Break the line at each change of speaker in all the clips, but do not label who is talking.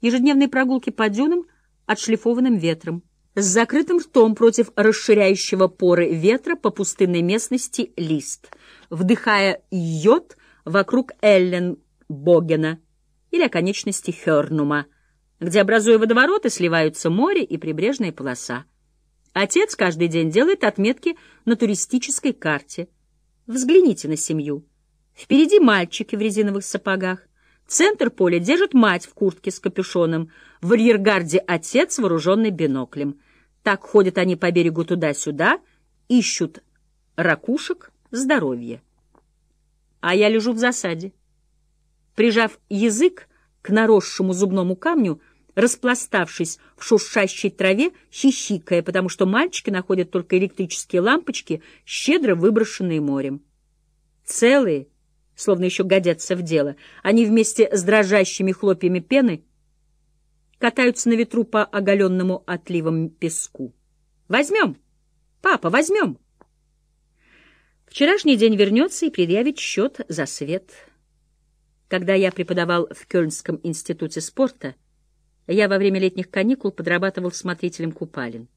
ежедневные прогулки по дюнам, отшлифованным ветром, с закрытым ртом против расширяющего поры ветра по пустынной местности лист, вдыхая йод вокруг Элленбогена или оконечности Хернума, где, образуя водовороты, сливаются море и прибрежная полоса. Отец каждый день делает отметки на туристической карте. Взгляните на семью. Впереди мальчики в резиновых сапогах. Центр поля держит мать в куртке с капюшоном. В арьергарде отец, вооруженный биноклем. Так ходят они по берегу туда-сюда, ищут ракушек, здоровье. А я лежу в засаде. Прижав язык к наросшему зубному камню, распластавшись в шуршащей траве, хихикая, потому что мальчики находят только электрические лампочки, щедро выброшенные морем. Целые, словно еще годятся в дело, они вместе с дрожащими хлопьями пены катаются на ветру по оголенному отливам песку. «Возьмем! Папа, возьмем!» Вчерашний день вернется и предъявит счет за свет. Когда я преподавал в Кёльнском институте спорта, я во время летних каникул подрабатывал смотрителем купалин.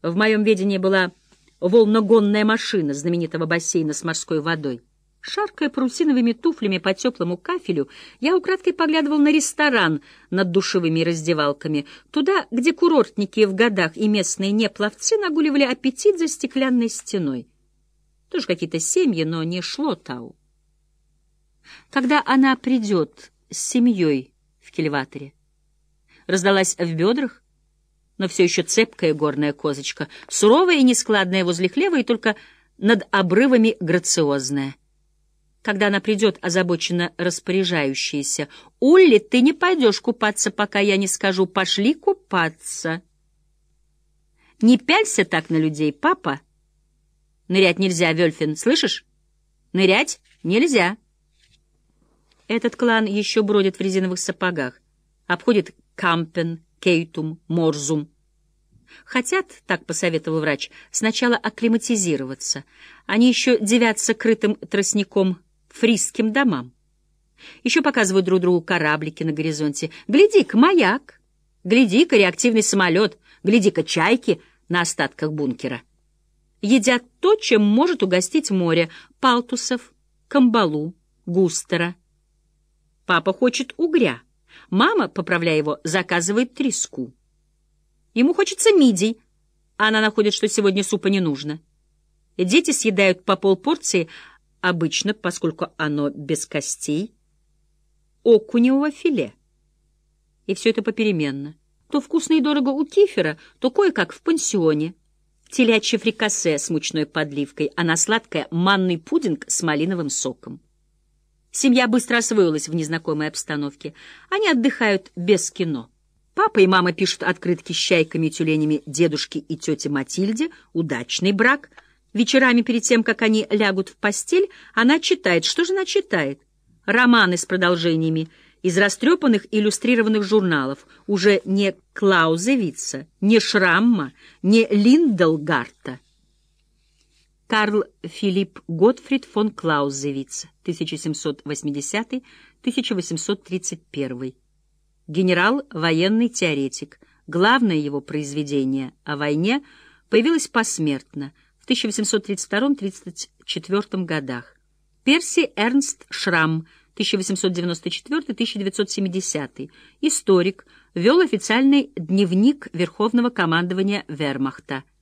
В моем ведении была волногонная машина знаменитого бассейна с морской водой. Шаркая парусиновыми туфлями по теплому кафелю, я украдкой поглядывал на ресторан над душевыми раздевалками, туда, где курортники в годах и местные непловцы нагуливали аппетит за стеклянной стеной. Тоже какие-то семьи, но не шло тау. Когда она придет с семьей в кильваторе, раздалась в бедрах, но все еще цепкая горная козочка, суровая и нескладная возле хлева и только над обрывами грациозная. Когда она придет, озабоченно распоряжающаяся, «Улли, ты не пойдешь купаться, пока я не скажу, пошли купаться». «Не пялься так на людей, папа!» «Нырять нельзя, Вельфин, слышишь? Нырять нельзя!» Этот клан еще бродит в резиновых сапогах, обходит Кампен, Кейтум, Морзум. Хотят, так посоветовал врач, сначала акклиматизироваться. Они еще девятся крытым тростником фрисским домам. Еще показывают друг другу кораблики на горизонте. Гляди-ка, маяк! Гляди-ка, реактивный самолет! Гляди-ка, чайки на остатках бункера! Едят то, чем может угостить море — палтусов, камбалу, густера. Папа хочет угря — Мама, поправляя его, заказывает треску. Ему хочется мидий, она находит, что сегодня супа не нужно. Дети съедают по полпорции, обычно, поскольку оно без костей, окуневого филе. И все это попеременно. То вкусно и дорого у кифера, то кое-как в пансионе. Телячье фрикасе с мучной подливкой, а на сладкое — манный пудинг с малиновым соком. Семья быстро освоилась в незнакомой обстановке. Они отдыхают без кино. Папа и мама пишут открытки с чайками и тюленями дедушке и тете Матильде. Удачный брак. Вечерами перед тем, как они лягут в постель, она читает. Что же она читает? Романы с продолжениями из растрепанных иллюстрированных журналов. Уже не Клаузевица, не Шрамма, не Линделгарта. Карл Филипп Готфрид фон Клаузевиц, 1780-1831. Генерал, военный теоретик. Главное его произведение о войне появилось посмертно в 1832-34 годах. Перси Эрнст Шрам, 1894-1970, историк, вел официальный дневник Верховного командования Вермахта –